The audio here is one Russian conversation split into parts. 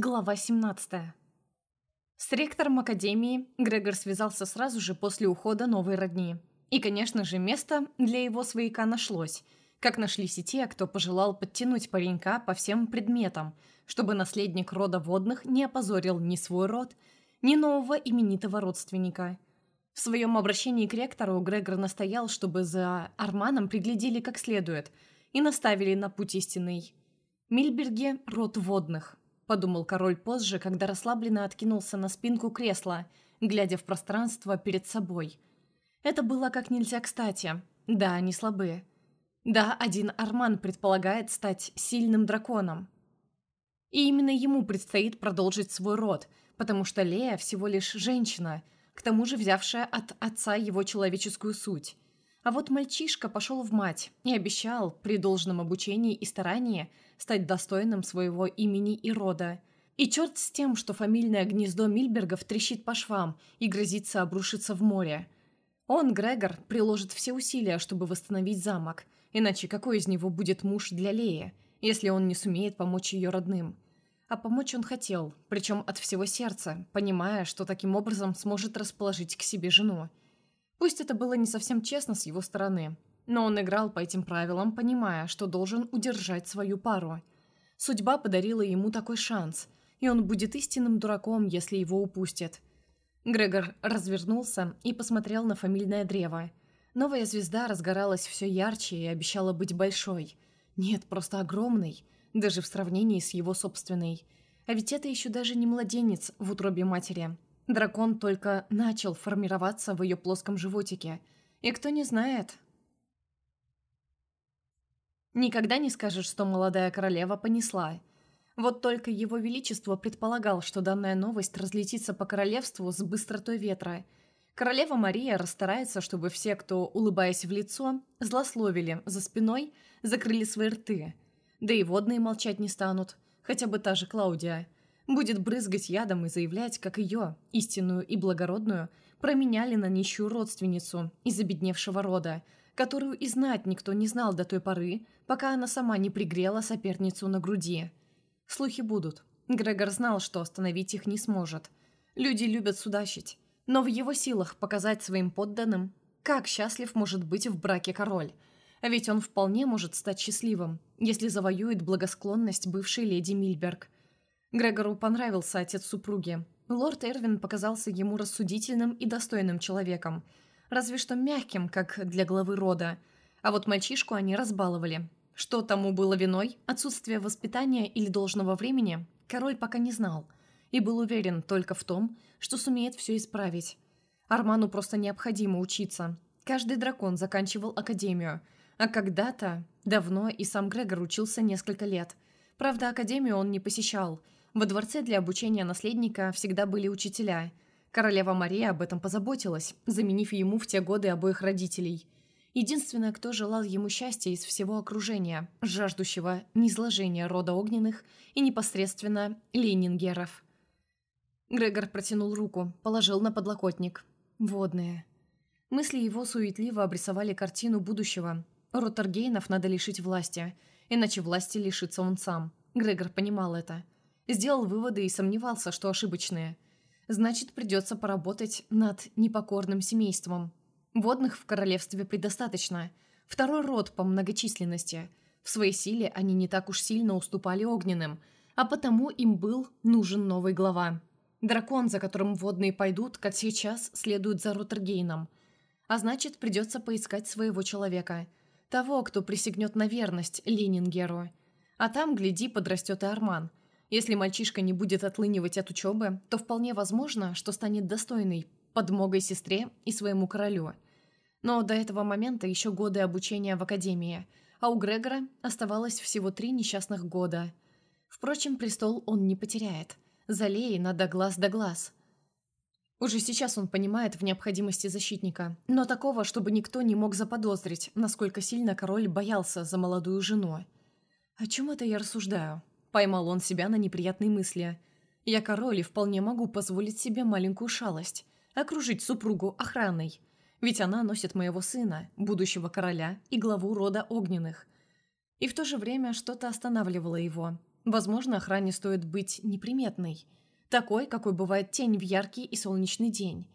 Глава 17. С ректором Академии Грегор связался сразу же после ухода новой родни. И, конечно же, место для его свояка нашлось. Как нашлись и те, кто пожелал подтянуть паренька по всем предметам, чтобы наследник рода водных не опозорил ни свой род, ни нового именитого родственника. В своем обращении к ректору Грегор настоял, чтобы за Арманом приглядели как следует и наставили на путь истинный. Мильберге – род водных, подумал король позже, когда расслабленно откинулся на спинку кресла, глядя в пространство перед собой. Это было как нельзя кстати. Да, они слабые. Да, один Арман предполагает стать сильным драконом. И именно ему предстоит продолжить свой род, потому что Лея всего лишь женщина, к тому же взявшая от отца его человеческую суть. А вот мальчишка пошел в мать и обещал, при должном обучении и старании, стать достойным своего имени и рода. И черт с тем, что фамильное гнездо Мильбергов трещит по швам и грозится обрушиться в море. Он, Грегор, приложит все усилия, чтобы восстановить замок, иначе какой из него будет муж для Леи, если он не сумеет помочь ее родным? А помочь он хотел, причем от всего сердца, понимая, что таким образом сможет расположить к себе жену. Пусть это было не совсем честно с его стороны, но он играл по этим правилам, понимая, что должен удержать свою пару. Судьба подарила ему такой шанс, и он будет истинным дураком, если его упустят. Грегор развернулся и посмотрел на фамильное древо. Новая звезда разгоралась все ярче и обещала быть большой. Нет, просто огромной, даже в сравнении с его собственной. А ведь это еще даже не младенец в утробе матери. Дракон только начал формироваться в ее плоском животике. И кто не знает... Никогда не скажешь, что молодая королева понесла. Вот только его величество предполагал, что данная новость разлетится по королевству с быстротой ветра. Королева Мария расстарается, чтобы все, кто, улыбаясь в лицо, злословили за спиной, закрыли свои рты. Да и водные молчать не станут, хотя бы та же Клаудия – будет брызгать ядом и заявлять, как ее, истинную и благородную, променяли на нищую родственницу из обедневшего рода, которую и знать никто не знал до той поры, пока она сама не пригрела соперницу на груди. Слухи будут. Грегор знал, что остановить их не сможет. Люди любят судачить, но в его силах показать своим подданным, как счастлив может быть в браке король. Ведь он вполне может стать счастливым, если завоюет благосклонность бывшей леди Мильберг – Грегору понравился отец супруги. Лорд Эрвин показался ему рассудительным и достойным человеком, разве что мягким, как для главы рода. А вот мальчишку они разбаловали. Что тому было виной, отсутствие воспитания или должного времени, король пока не знал. И был уверен только в том, что сумеет все исправить. Арману просто необходимо учиться. Каждый дракон заканчивал академию, а когда-то, давно и сам Грегор учился несколько лет. Правда, академию он не посещал – во дворце для обучения наследника всегда были учителя. Королева Мария об этом позаботилась, заменив ему в те годы обоих родителей. Единственное, кто желал ему счастья из всего окружения, жаждущего низложения рода огненных и непосредственно ленингеров. Грегор протянул руку, положил на подлокотник. Водные. Мысли его суетливо обрисовали картину будущего. Роттергейнов надо лишить власти, иначе власти лишится он сам. Грегор понимал это. Сделал выводы и сомневался, что ошибочные. Значит, придется поработать над непокорным семейством. Водных в королевстве предостаточно. Второй род по многочисленности. В своей силе они не так уж сильно уступали огненным, а потому им был нужен новый глава. Дракон, за которым водные пойдут, как сейчас, следует за Роттергейном. А значит, придется поискать своего человека. Того, кто присягнет на верность Ленингеру. А там, гляди, подрастет и Арман – если мальчишка не будет отлынивать от учебы, то вполне возможно, что станет достойной подмогой сестре и своему королю. Но до этого момента еще годы обучения в академии, а у Грегора оставалось всего три несчастных года. Впрочем, престол он не потеряет. За Леей надо глаз да глаз. Уже сейчас он понимает в необходимости защитника, но такого, чтобы никто не мог заподозрить, насколько сильно король боялся за молодую жену. О чем это я рассуждаю? Поймал он себя на неприятной мысли. «Я король и вполне могу позволить себе маленькую шалость. Окружить супругу охраной. Ведь она носит моего сына, будущего короля и главу рода огненных». И в то же время что-то останавливало его. Возможно, охране стоит быть неприметной. Такой, какой бывает тень в яркий и солнечный день.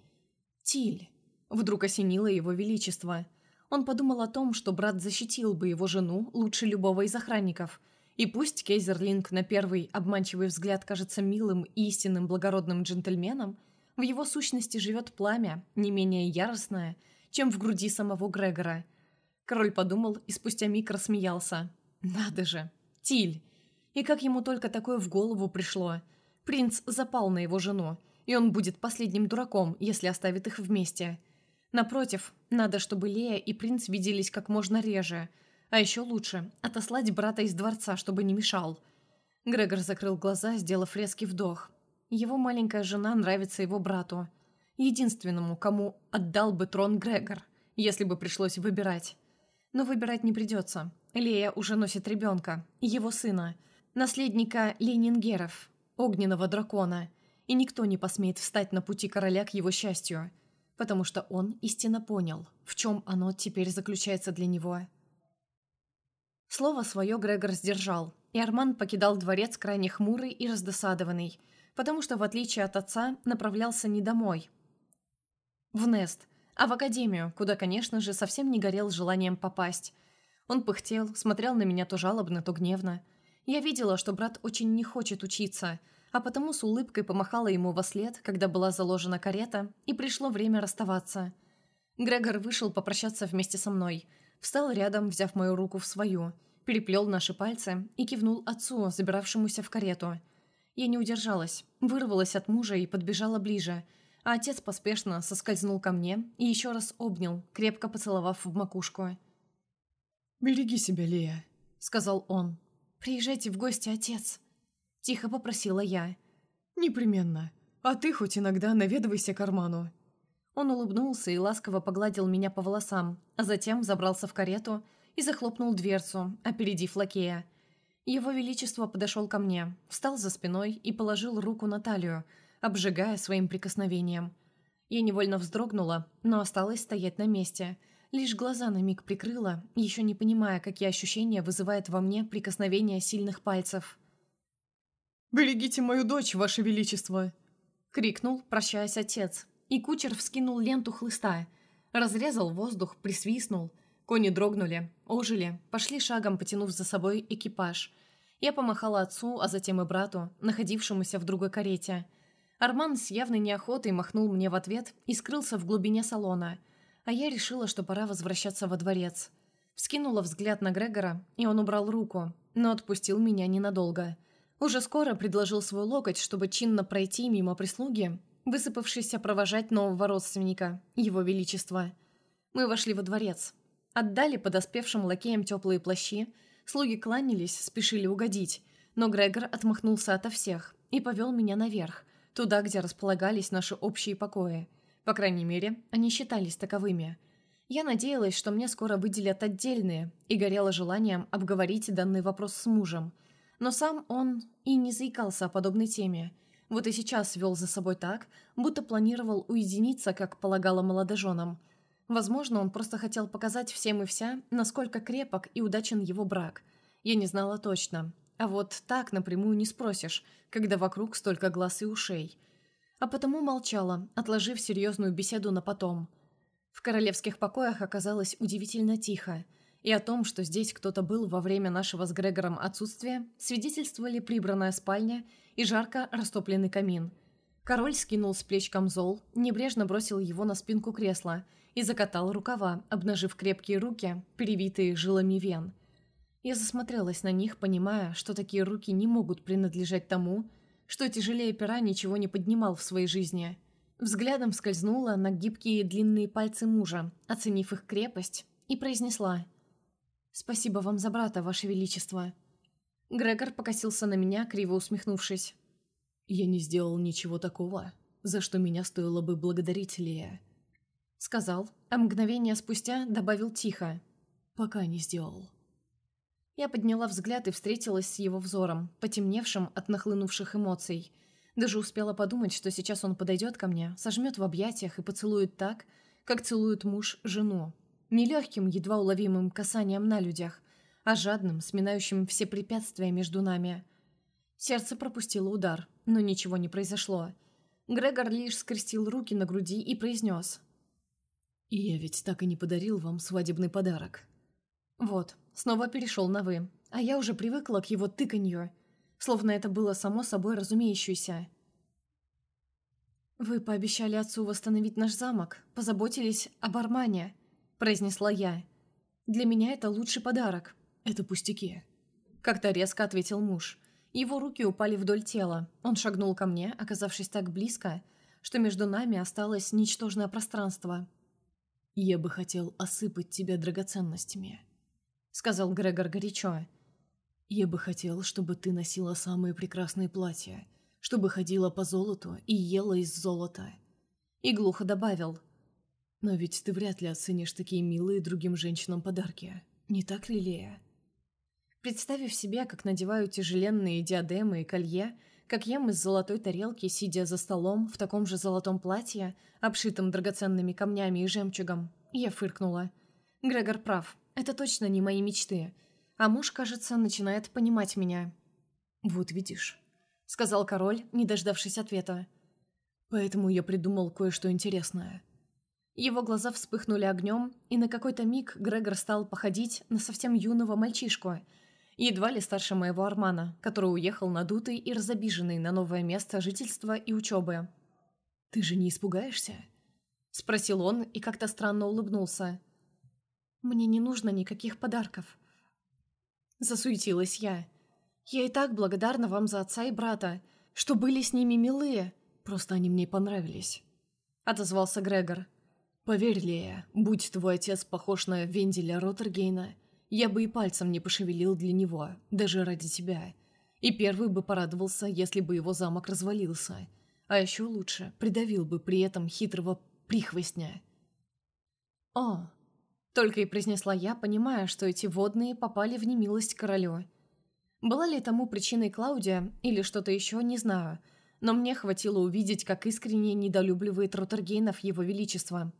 Тиль. Вдруг осенило его величество. Он подумал о том, что брат защитил бы его жену лучше любого из охранников. И пусть Кейзерлинг на первый обманчивый взгляд кажется милым и истинным благородным джентльменом, в его сущности живет пламя, не менее яростное, чем в груди самого Грегора. Король подумал и спустя миг рассмеялся. «Надо же! Тиль!» И как ему только такое в голову пришло. Принц запал на его жену, и он будет последним дураком, если оставит их вместе. Напротив, надо, чтобы Лея и принц виделись как можно реже. А еще лучше – отослать брата из дворца, чтобы не мешал. Грегор закрыл глаза, сделав резкий вдох. Его маленькая жена нравится его брату. Единственному, кому отдал бы трон Грегор, если бы пришлось выбирать. Но выбирать не придется. Лея уже носит ребенка, его сына, наследника Ленингеров, огненного дракона, и никто не посмеет встать на пути короля к его счастью – потому что он истинно понял, в чем оно теперь заключается для него. Слово свое Грегор сдержал, и Арман покидал дворец крайне хмурый и раздосадованный, потому что, в отличие от отца, направлялся не домой, в Нест, а в академию, куда, конечно же, совсем не горел желанием попасть. Он пыхтел, смотрел на меня то жалобно, то гневно. Я видела, что брат очень не хочет учиться – а потому с улыбкой помахала ему во след, когда была заложена карета, и пришло время расставаться. Грегор вышел попрощаться вместе со мной, встал рядом, взяв мою руку в свою, переплел наши пальцы и кивнул отцу, забиравшемуся в карету. Я не удержалась, вырвалась от мужа и подбежала ближе, а отец поспешно соскользнул ко мне и еще раз обнял, крепко поцеловав в макушку. «Береги себя, Лея», — сказал он. «Приезжайте в гости, отец», Тихо попросила я. «Непременно. А ты хоть иногда наведывайся к карману». Он улыбнулся и ласково погладил меня по волосам, а затем забрался в карету и захлопнул дверцу, опередив лакея. Его Величество подошел ко мне, встал за спиной и положил руку на талию, обжигая своим прикосновением. Я невольно вздрогнула, но осталась стоять на месте. Лишь глаза на миг прикрыла, еще не понимая, какие ощущения вызывает во мне прикосновение сильных пальцев. «Берегите мою дочь, ваше величество!» — крикнул, прощаясь отец. И кучер вскинул ленту хлыста. Разрезал воздух, присвистнул. Кони дрогнули, ожили, пошли шагом, потянув за собой экипаж. Я помахала отцу, а затем и брату, находившемуся в другой карете. Арман с явной неохотой махнул мне в ответ и скрылся в глубине салона. А я решила, что пора возвращаться во дворец. Вскинула взгляд на Грегора, и он убрал руку, но отпустил меня ненадолго — уже скоро предложил свой локоть, чтобы чинно пройти мимо прислуги, высыпавшейся провожать нового родственника, его величества. Мы вошли во дворец. Отдали подоспевшим лакеям теплые плащи, слуги кланялись, спешили угодить, но Грегор отмахнулся ото всех и повел меня наверх, туда, где располагались наши общие покои. По крайней мере, они считались таковыми. Я надеялась, что мне скоро выделят отдельные, и горела желанием обговорить данный вопрос с мужем – но сам он и не заикался о подобной теме. Вот и сейчас вел за собой так, будто планировал уединиться, как полагало молодоженам. Возможно, он просто хотел показать всем и вся, насколько крепок и удачен его брак. Я не знала точно. А вот так напрямую не спросишь, когда вокруг столько глаз и ушей. А потому молчала, отложив серьезную беседу на потом. В королевских покоях оказалось удивительно тихо – и о том, что здесь кто-то был во время нашего с Грегором отсутствия, свидетельствовали прибранная спальня и жарко растопленный камин. Король скинул с плеч камзол, небрежно бросил его на спинку кресла и закатал рукава, обнажив крепкие руки, перевитые жилами вен. Я засмотрелась на них, понимая, что такие руки не могут принадлежать тому, что тяжелее пера ничего не поднимал в своей жизни. Взглядом скользнула на гибкие длинные пальцы мужа, оценив их крепость, и произнесла «Спасибо вам за брата, ваше величество». Грегор покосился на меня, криво усмехнувшись. «Я не сделал ничего такого, за что меня стоило бы благодарить Лея», — сказал, а мгновение спустя добавил тихо. «Пока не сделал». Я подняла взгляд и встретилась с его взором, потемневшим от нахлынувших эмоций. Даже успела подумать, что сейчас он подойдет ко мне, сожмет в объятиях и поцелует так, как целует муж жену, не легким, едва уловимым касанием на людях, а жадным, сминающим все препятствия между нами. Сердце пропустило удар, но ничего не произошло. Грегор лишь скрестил руки на груди и произнес. «И я ведь так и не подарил вам свадебный подарок». Вот, снова перешел на «вы», а я уже привыкла к его тыканью, словно это было само собой разумеющееся. «Вы пообещали отцу восстановить наш замок, позаботились об Армане», – произнесла я. «Для меня это лучший подарок». «Это пустяки», – как-то резко ответил муж. Его руки упали вдоль тела. Он шагнул ко мне, оказавшись так близко, что между нами осталось ничтожное пространство. «Я бы хотел осыпать тебя драгоценностями», — сказал Грегор горячо. «Я бы хотел, чтобы ты носила самые прекрасные платья, чтобы ходила по золоту и ела из золота». И глухо добавил. «Но ведь ты вряд ли оценишь такие милые другим женщинам подарки, не так ли, Лея?» Представив себе, как надеваю тяжеленные диадемы и колье, как ем из золотой тарелки, сидя за столом в таком же золотом платье, обшитом драгоценными камнями и жемчугом, я фыркнула. Грегор прав, это точно не мои мечты. А муж, кажется, начинает понимать меня. «Вот видишь», — сказал король, не дождавшись ответа. «Поэтому я придумал кое-что интересное». Его глаза вспыхнули огнем, и на какой-то миг Грегор стал походить на совсем юного мальчишку — едва ли старше моего Армана, который уехал надутый и разобиженный на новое место жительства и учебы. «Ты же не испугаешься?» – спросил он и как-то странно улыбнулся. «Мне не нужно никаких подарков». Засуетилась я. «Я и так благодарна вам за отца и брата, что были с ними милые, просто они мне понравились», – отозвался Грегор. «Поверь, Лея, будь твой отец похож на Венделя Роттергейна, я бы и пальцем не пошевелил для него, даже ради тебя. И первый бы порадовался, если бы его замок развалился. А еще лучше, придавил бы при этом хитрого прихвостня. «О!» — только и произнесла я, понимая, что эти водные попали в немилость королю. Была ли тому причиной Клаудия или что-то еще, не знаю, но мне хватило увидеть, как искренне недолюбливает Ротергейнов его величество.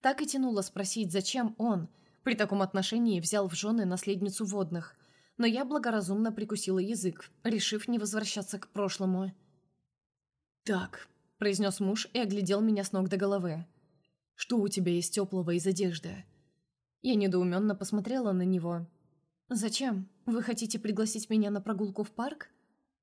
Так и тянуло спросить, зачем он — при таком отношении взял в жены наследницу водных, но я благоразумно прикусила язык, решив не возвращаться к прошлому. «Так», — произнес муж и оглядел меня с ног до головы. «Что у тебя есть теплого из одежды?» Я недоуменно посмотрела на него. «Зачем? Вы хотите пригласить меня на прогулку в парк?»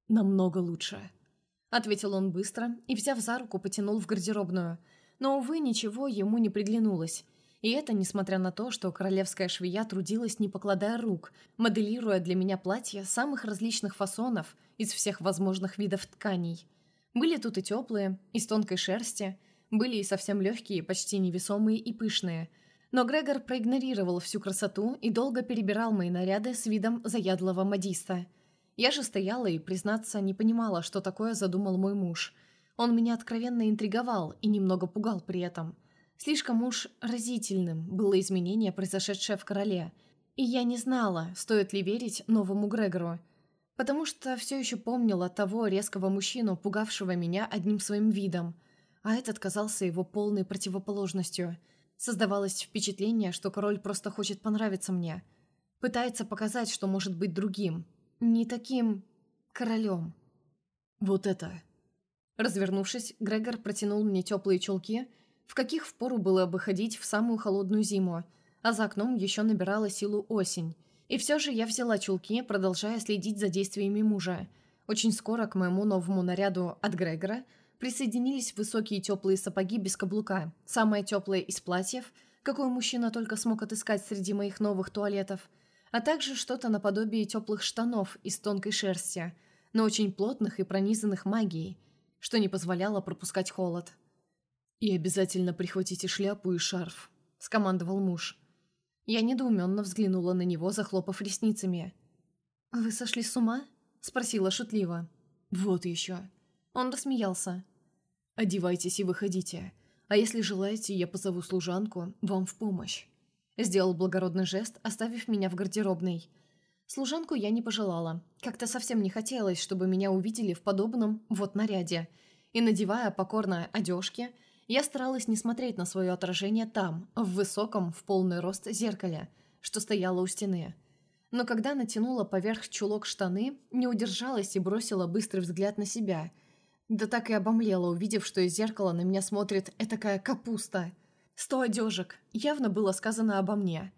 «Намного лучше», — ответил он быстро и, взяв за руку, потянул в гардеробную. Но, увы, ничего ему не приглянулось. И это несмотря на то, что королевская швея трудилась, не покладая рук, моделируя для меня платья самых различных фасонов из всех возможных видов тканей. Были тут и теплые, из тонкой шерсти, были и совсем легкие, почти невесомые и пышные. Но Грегор проигнорировал всю красоту и долго перебирал мои наряды с видом заядлого модиста. Я же стояла и, признаться, не понимала, что такое задумал мой муж. Он меня откровенно интриговал и немного пугал при этом – Слишком уж разительным было изменение, произошедшее в короле, и я не знала, стоит ли верить новому Грегору, потому что все еще помнила того резкого мужчину, пугавшего меня одним своим видом, а этот казался его полной противоположностью. Создавалось впечатление, что король просто хочет понравиться мне, пытается показать, что может быть другим, не таким королем. «Вот это!» Развернувшись, Грегор протянул мне теплые чулки – в каких впору было бы ходить в самую холодную зиму, а за окном еще набирала силу осень. И все же я взяла чулки, продолжая следить за действиями мужа. Очень скоро к моему новому наряду от Грегора присоединились высокие теплые сапоги без каблука, самое теплое из платьев, какое мужчина только смог отыскать среди моих новых туалетов, а также что-то наподобие теплых штанов из тонкой шерсти, но очень плотных и пронизанных магией, что не позволяло пропускать холод. «И обязательно прихватите шляпу и шарф», — скомандовал муж. Я недоуменно взглянула на него, захлопав ресницами. «Вы сошли с ума?» — спросила шутливо. «Вот еще». Он рассмеялся. «Одевайтесь и выходите. А если желаете, я позову служанку вам в помощь». Сделал благородный жест, оставив меня в гардеробной. Служанку я не пожелала. Как-то совсем не хотелось, чтобы меня увидели в подобном вот наряде. И, надевая покорно одежки, я старалась не смотреть на свое отражение там, в высоком, в полный рост зеркале, что стояло у стены. Но когда натянула поверх чулок штаны, не удержалась и бросила быстрый взгляд на себя. Да так и обомлела, увидев, что из зеркала на меня смотрит этакая капуста. Сто одежек. Явно было сказано обо мне.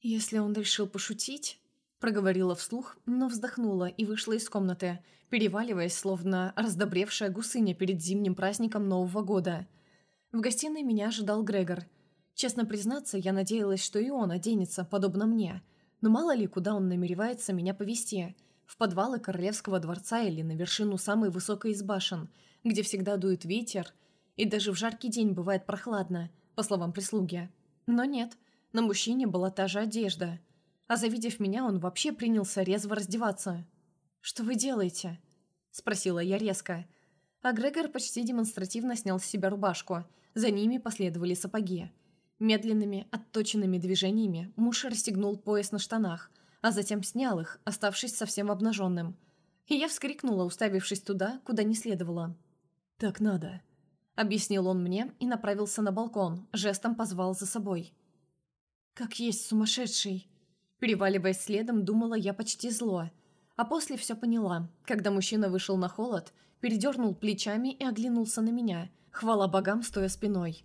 Если он решил пошутить, проговорила вслух, но вздохнула и вышла из комнаты, переваливаясь, словно раздобревшая гусыня перед зимним праздником Нового года. В гостиной меня ожидал Грегор. Честно признаться, я надеялась, что и он оденется, подобно мне. Но мало ли, куда он намеревается меня повести. В подвалы Королевского дворца или на вершину самой высокой из башен, где всегда дует ветер, и даже в жаркий день бывает прохладно, по словам прислуги. Но нет, на мужчине была та же одежда – а завидев меня, он вообще принялся резво раздеваться. «Что вы делаете?» – спросила я резко. А Грегор почти демонстративно снял с себя рубашку. За ними последовали сапоги. Медленными, отточенными движениями муж расстегнул пояс на штанах, а затем снял их, оставшись совсем обнаженным. И я вскрикнула, уставившись туда, куда не следовало. «Так надо», — объяснил он мне и направился на балкон, жестом позвал за собой. «Как есть сумасшедший», Переваливаясь следом, думала я почти зло. А после все поняла, когда мужчина вышел на холод, передернул плечами и оглянулся на меня, хвала богам, стоя спиной.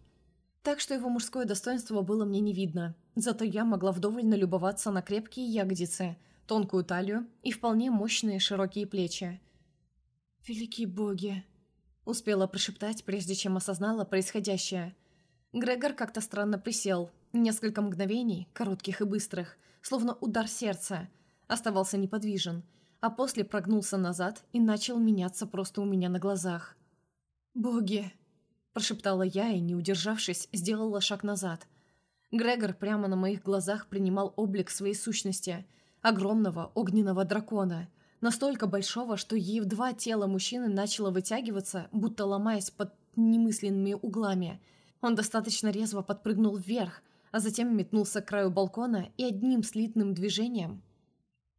Так что его мужское достоинство было мне не видно, зато я могла вдоволь налюбоваться на крепкие ягодицы, тонкую талию и вполне мощные широкие плечи. «Великие боги!» — успела прошептать, прежде чем осознала происходящее. Грегор как-то странно присел, несколько мгновений, коротких и быстрых — словно удар сердца. Оставался неподвижен, а после прогнулся назад и начал меняться просто у меня на глазах. «Боги!» – прошептала я и, не удержавшись, сделала шаг назад. Грегор прямо на моих глазах принимал облик своей сущности – огромного огненного дракона, настолько большого, что ей в два тела мужчины начало вытягиваться, будто ломаясь под немысленными углами. Он достаточно резво подпрыгнул вверх, а затем метнулся к краю балкона и одним слитным движением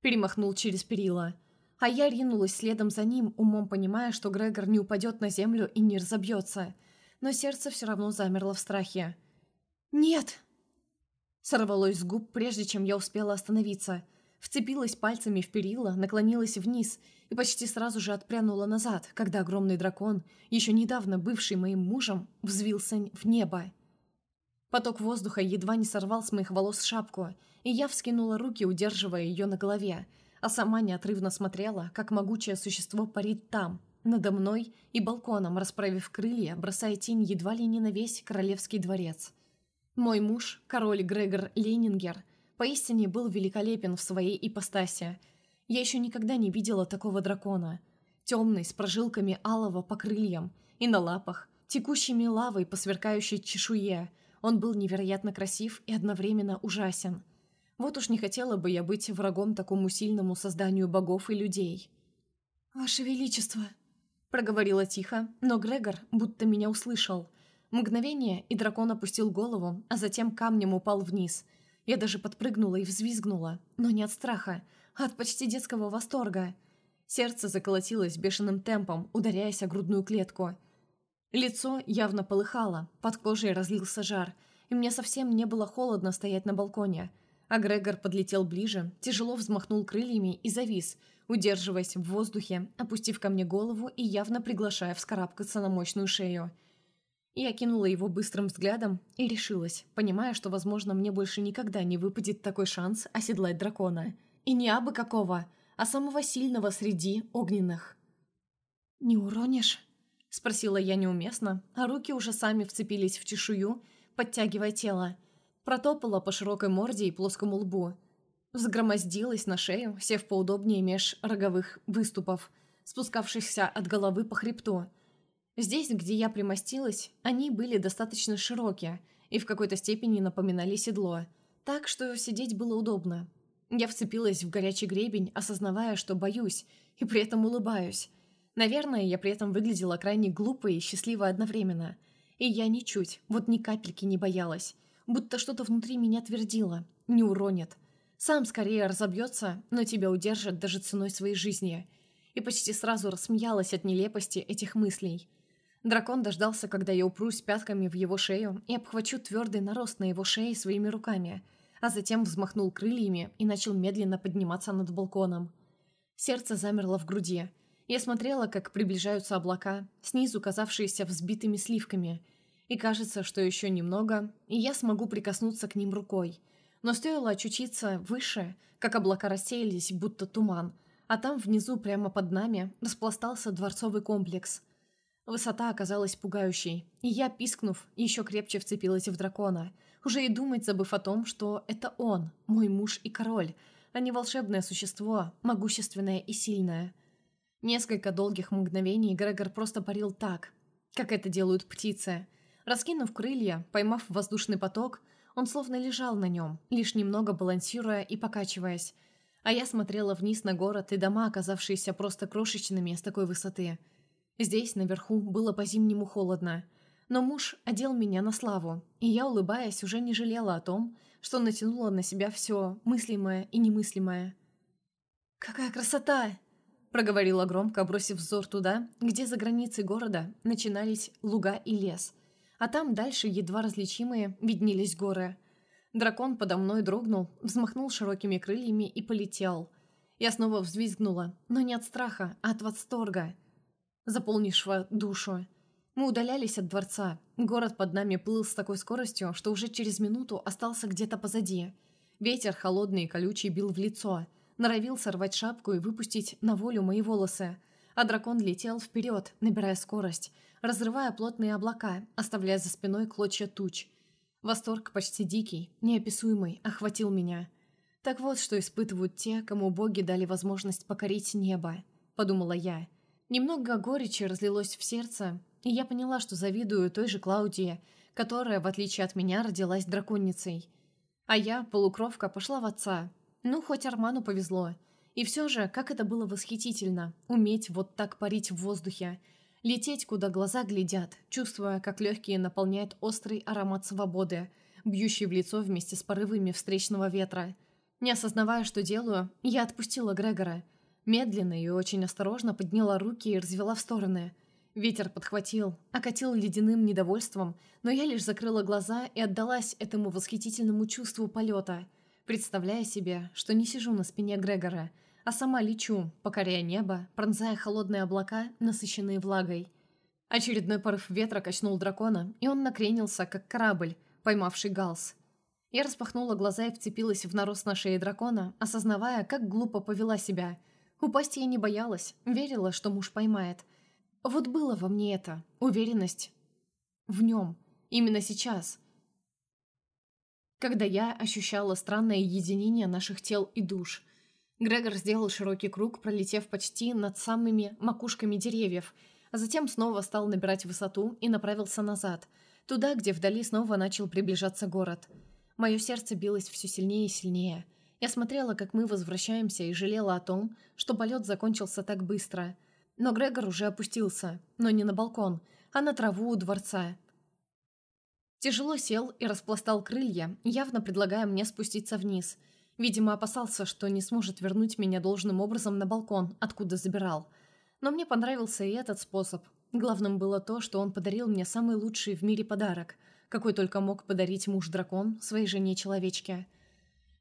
перемахнул через перила. А я ринулась следом за ним, умом понимая, что Грегор не упадет на землю и не разобьется. Но сердце все равно замерло в страхе. «Нет!» Сорвалось с губ, прежде чем я успела остановиться. Вцепилась пальцами в перила, наклонилась вниз и почти сразу же отпрянула назад, когда огромный дракон, еще недавно бывший моим мужем, взвился в небо. Поток воздуха едва не сорвал с моих волос шапку, и я вскинула руки, удерживая ее на голове, а сама неотрывно смотрела, как могучее существо парит там, надо мной и балконом, расправив крылья, бросая тень едва ли не на весь королевский дворец. Мой муж, король Грегор Ленингер, поистине был великолепен в своей ипостаси. Я еще никогда не видела такого дракона. Темный, с прожилками алого по крыльям и на лапах, текущими лавой по сверкающей чешуе – он был невероятно красив и одновременно ужасен. Вот уж не хотела бы я быть врагом такому сильному созданию богов и людей. «Ваше Величество!» Проговорила тихо, но Грегор будто меня услышал. Мгновение, и дракон опустил голову, а затем камнем упал вниз. Я даже подпрыгнула и взвизгнула, но не от страха, а от почти детского восторга. Сердце заколотилось бешеным темпом, ударяясь о грудную клетку – Лицо явно полыхало, под кожей разлился жар, и мне совсем не было холодно стоять на балконе. А Грегор подлетел ближе, тяжело взмахнул крыльями и завис, удерживаясь в воздухе, опустив ко мне голову и явно приглашая вскарабкаться на мощную шею. Я кинула его быстрым взглядом и решилась, понимая, что, возможно, мне больше никогда не выпадет такой шанс оседлать дракона. И не абы какого, а самого сильного среди огненных. «Не уронишь?» — спросила я неуместно, а руки уже сами вцепились в чешую, подтягивая тело. Протопала по широкой морде и плоскому лбу. Взгромоздилась на шею, сев поудобнее меж роговых выступов, спускавшихся от головы по хребту. Здесь, где я примостилась, они были достаточно широкие и в какой-то степени напоминали седло, так что сидеть было удобно. Я вцепилась в горячий гребень, осознавая, что боюсь, и при этом улыбаюсь. Наверное, я при этом выглядела крайне глупо и счастливо одновременно. И я ничуть, вот ни капельки не боялась. Будто что-то внутри меня твердило. Не уронит. Сам скорее разобьется, но тебя удержит даже ценой своей жизни. И почти сразу рассмеялась от нелепости этих мыслей. Дракон дождался, когда я упрусь пятками в его шею и обхвачу твердый нарост на его шее своими руками, а затем взмахнул крыльями и начал медленно подниматься над балконом. Сердце замерло в груди. Я смотрела, как приближаются облака, снизу казавшиеся взбитыми сливками, и кажется, что еще немного, и я смогу прикоснуться к ним рукой. Но стоило очутиться выше, как облака рассеялись, будто туман, а там внизу, прямо под нами, распластался дворцовый комплекс. Высота оказалась пугающей, и я, пискнув, еще крепче вцепилась в дракона – уже и думать забыв о том, что это он, мой муж и король, а не волшебное существо, могущественное и сильное. Несколько долгих мгновений Грегор просто парил так, как это делают птицы. Раскинув крылья, поймав воздушный поток, он словно лежал на нем, лишь немного балансируя и покачиваясь. А я смотрела вниз на город и дома, оказавшиеся просто крошечными с такой высоты. Здесь, наверху, было по-зимнему холодно – но муж одел меня на славу, и я, улыбаясь, уже не жалела о том, что натянула на себя все мыслимое и немыслимое. «Какая красота!» – проговорила громко, бросив взор туда, где за границей города начинались луга и лес, а там дальше едва различимые виднелись горы. Дракон подо мной дрогнул, взмахнул широкими крыльями и полетел. Я снова взвизгнула, но не от страха, а от восторга, заполнившего душу. Мы удалялись от дворца. Город под нами плыл с такой скоростью, что уже через минуту остался где-то позади. Ветер холодный и колючий бил в лицо, норовил сорвать шапку и выпустить на волю мои волосы. А дракон летел вперед, набирая скорость, разрывая плотные облака, оставляя за спиной клочья туч. Восторг почти дикий, неописуемый, охватил меня. Так вот, что испытывают те, кому боги дали возможность покорить небо, подумала я. Немного горечи разлилось в сердце, и я поняла, что завидую той же Клаудии, которая, в отличие от меня, родилась драконицей. А я, полукровка, пошла в отца. Ну, хоть Арману повезло. И все же, как это было восхитительно, уметь вот так парить в воздухе, лететь, куда глаза глядят, чувствуя, как легкие наполняет острый аромат свободы, бьющий в лицо вместе с порывами встречного ветра. Не осознавая, что делаю, я отпустила Грегора. Медленно и очень осторожно подняла руки и развела в стороны – Ветер подхватил, окатил ледяным недовольством, но я лишь закрыла глаза и отдалась этому восхитительному чувству полета, представляя себе, что не сижу на спине Грегора, а сама лечу, покоряя небо, пронзая холодные облака, насыщенные влагой. Очередной порыв ветра качнул дракона, и он накренился, как корабль, поймавший галс. Я распахнула глаза и вцепилась в нарост на шее дракона, осознавая, как глупо повела себя. Упасть я не боялась, верила, что муж поймает – вот было во мне это, уверенность в нем, именно сейчас, когда я ощущала странное единение наших тел и душ. Грегор сделал широкий круг, пролетев почти над самыми макушками деревьев, а затем снова стал набирать высоту и направился назад, туда, где вдали снова начал приближаться город. Мое сердце билось все сильнее и сильнее. Я смотрела, как мы возвращаемся, и жалела о том, что полет закончился так быстро – но Грегор уже опустился, но не на балкон, а на траву у дворца. Тяжело сел и распластал крылья, явно предлагая мне спуститься вниз. Видимо, опасался, что не сможет вернуть меня должным образом на балкон, откуда забирал. Но мне понравился и этот способ. Главным было то, что он подарил мне самый лучший в мире подарок, какой только мог подарить муж-дракон своей жене-человечке.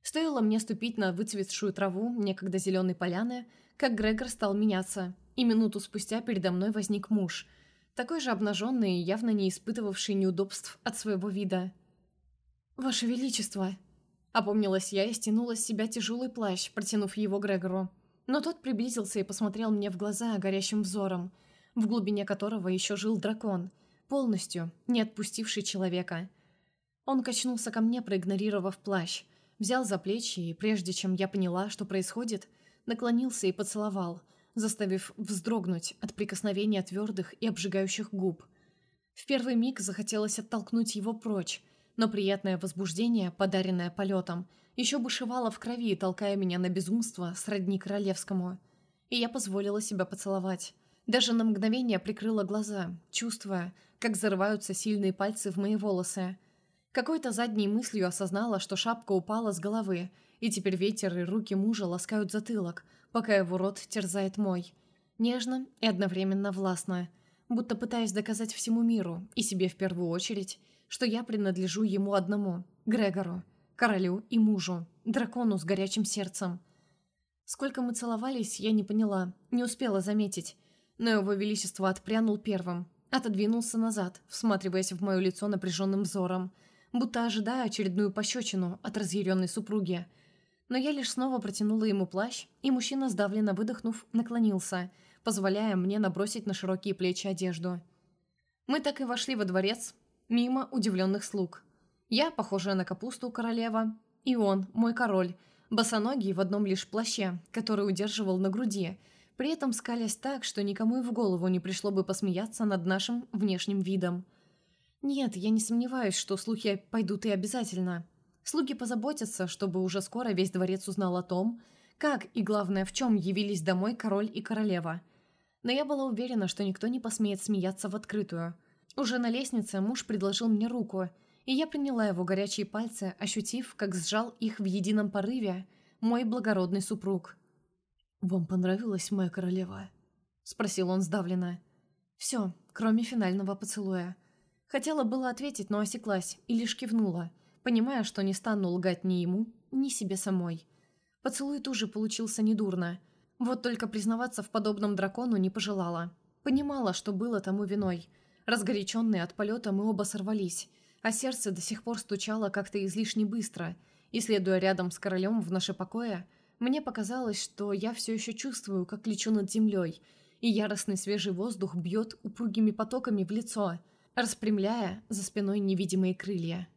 Стоило мне ступить на выцветшую траву некогда зеленой поляны, как Грегор стал меняться – и минуту спустя передо мной возник муж, такой же обнаженный и явно не испытывавший неудобств от своего вида. «Ваше Величество!» Опомнилась я и стянула с себя тяжелый плащ, протянув его Грегору. Но тот приблизился и посмотрел мне в глаза горящим взором, в глубине которого еще жил дракон, полностью не отпустивший человека. Он качнулся ко мне, проигнорировав плащ, взял за плечи и, прежде чем я поняла, что происходит, наклонился и поцеловал – заставив вздрогнуть от прикосновения твердых и обжигающих губ. В первый миг захотелось оттолкнуть его прочь, но приятное возбуждение, подаренное полетом, еще бушевало в крови, толкая меня на безумство сродни королевскому. И я позволила себя поцеловать. Даже на мгновение прикрыла глаза, чувствуя, как зарываются сильные пальцы в мои волосы. Какой-то задней мыслью осознала, что шапка упала с головы, и теперь ветер и руки мужа ласкают затылок – пока его рот терзает мой. Нежно и одновременно властно, будто пытаясь доказать всему миру, и себе в первую очередь, что я принадлежу ему одному, Грегору, Королю и мужу, дракону с горячим сердцем. Сколько мы целовались, я не поняла, не успела заметить, но его величество отпрянул первым, отодвинулся назад, всматриваясь в мое лицо напряженным взором, будто ожидая очередную пощечину от разъяренной супруги. Но я лишь снова протянула ему плащ, и мужчина, сдавленно выдохнув, наклонился, позволяя мне набросить на широкие плечи одежду. Мы так и вошли во дворец, мимо удивленных слуг. Я, похожая на капусту королева, и он, мой король, босоногий в одном лишь плаще, который удерживал на груди, при этом скалясь так, что никому и в голову не пришло бы посмеяться над нашим внешним видом. Нет, я не сомневаюсь, что слухи пойдут и обязательно. Слуги позаботятся, чтобы уже скоро весь дворец узнал о том, как и, главное, в чем явились домой король и королева. Но я была уверена, что никто не посмеет смеяться в открытую. Уже на лестнице муж предложил мне руку – и я приняла его горячие пальцы, ощутив, как сжал их в едином порыве мой благородный супруг. «Вам понравилась моя королева?» — спросил он сдавленно. «Все, кроме финального поцелуя». Хотела было ответить, но осеклась и лишь кивнула, понимая, что не стану лгать ни ему, ни себе самой. Поцелуй тоже получился недурно. Вот только признаваться в подобном дракону не пожелала. Понимала, что было тому виной. Разгоряченные от полета мы оба сорвались, а сердце до сих пор стучало как-то излишне быстро, и, следуя рядом с королем в наше покое, мне показалось, что я все еще чувствую, как лечу над землей, и яростный свежий воздух бьет упругими потоками в лицо, распрямляя за спиной невидимые крылья.